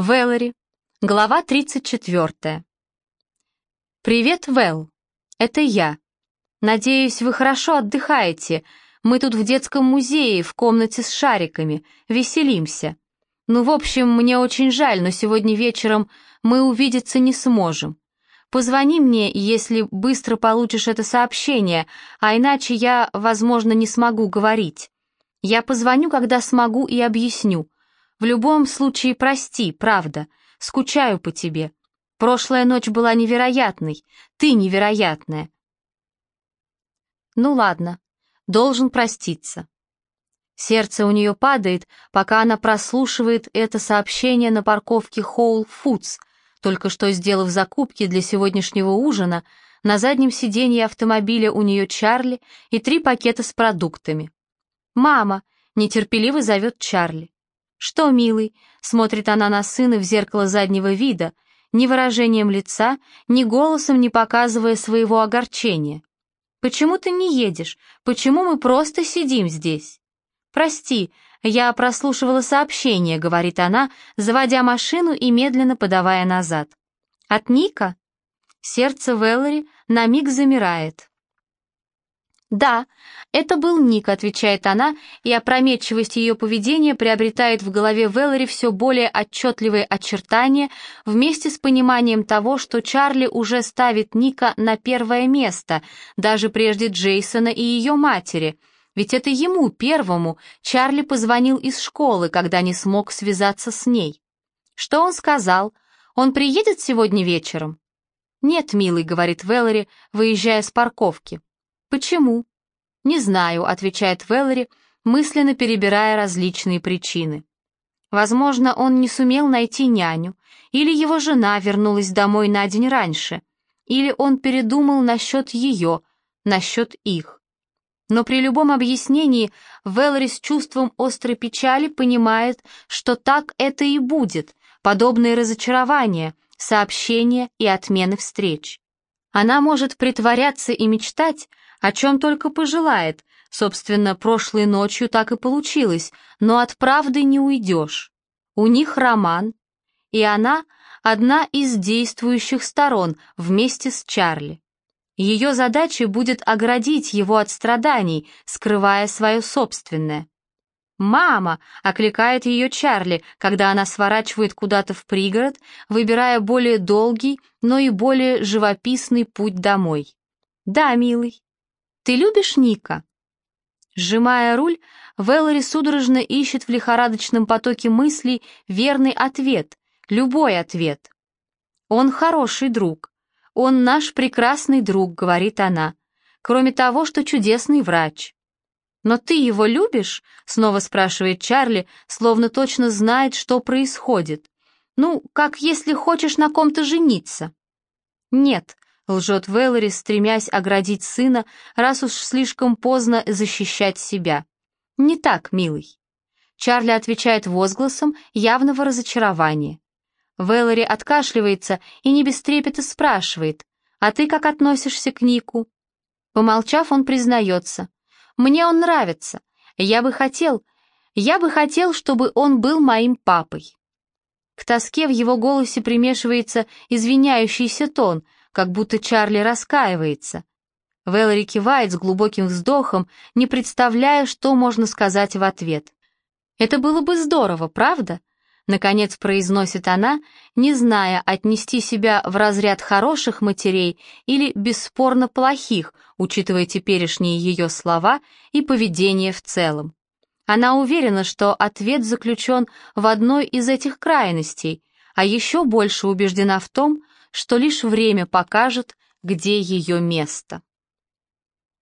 Вэллори. Глава 34. «Привет, Вэл. Это я. Надеюсь, вы хорошо отдыхаете. Мы тут в детском музее, в комнате с шариками. Веселимся. Ну, в общем, мне очень жаль, но сегодня вечером мы увидеться не сможем. Позвони мне, если быстро получишь это сообщение, а иначе я, возможно, не смогу говорить. Я позвоню, когда смогу и объясню». В любом случае прости, правда. Скучаю по тебе. Прошлая ночь была невероятной. Ты невероятная. Ну ладно, должен проститься. Сердце у нее падает, пока она прослушивает это сообщение на парковке Whole Foods, только что сделав закупки для сегодняшнего ужина, на заднем сиденье автомобиля у нее Чарли и три пакета с продуктами. «Мама!» — нетерпеливо зовет Чарли. «Что, милый?» — смотрит она на сына в зеркало заднего вида, ни выражением лица, ни голосом не показывая своего огорчения. «Почему ты не едешь? Почему мы просто сидим здесь?» «Прости, я прослушивала сообщение», — говорит она, заводя машину и медленно подавая назад. «От Ника?» Сердце Веллори на миг замирает. «Да, это был Ник», — отвечает она, и опрометчивость ее поведения приобретает в голове Веллори все более отчетливые очертания вместе с пониманием того, что Чарли уже ставит Ника на первое место, даже прежде Джейсона и ее матери. Ведь это ему, первому, Чарли позвонил из школы, когда не смог связаться с ней. Что он сказал? Он приедет сегодня вечером? «Нет, милый», — говорит Веллори, выезжая с парковки. «Почему?» «Не знаю», — отвечает Веллери, мысленно перебирая различные причины. Возможно, он не сумел найти няню, или его жена вернулась домой на день раньше, или он передумал насчет ее, насчет их. Но при любом объяснении Веллери с чувством острой печали понимает, что так это и будет, подобные разочарования, сообщения и отмены встреч. Она может притворяться и мечтать, о чем только пожелает. Собственно, прошлой ночью так и получилось, но от правды не уйдешь. У них роман, и она одна из действующих сторон вместе с Чарли. Ее задачей будет оградить его от страданий, скрывая свое собственное. «Мама!» — окликает ее Чарли, когда она сворачивает куда-то в пригород, выбирая более долгий, но и более живописный путь домой. «Да, милый». «Ты любишь Ника?» Сжимая руль, Вэллори судорожно ищет в лихорадочном потоке мыслей верный ответ, любой ответ. «Он хороший друг. Он наш прекрасный друг», — говорит она. «Кроме того, что чудесный врач». «Но ты его любишь?» — снова спрашивает Чарли, словно точно знает, что происходит. «Ну, как если хочешь на ком-то жениться?» «Нет», лжет Вэллори, стремясь оградить сына, раз уж слишком поздно защищать себя. «Не так, милый». Чарли отвечает возгласом явного разочарования. Вэллори откашливается и не без трепета спрашивает, «А ты как относишься к Нику?» Помолчав, он признается, «Мне он нравится. Я бы хотел, я бы хотел, чтобы он был моим папой». К тоске в его голосе примешивается извиняющийся тон — как будто Чарли раскаивается. Вэлори кивает с глубоким вздохом, не представляя, что можно сказать в ответ. «Это было бы здорово, правда?» Наконец произносит она, не зная, отнести себя в разряд хороших матерей или бесспорно плохих, учитывая теперешние ее слова и поведение в целом. Она уверена, что ответ заключен в одной из этих крайностей, а еще больше убеждена в том, что лишь время покажет, где ее место.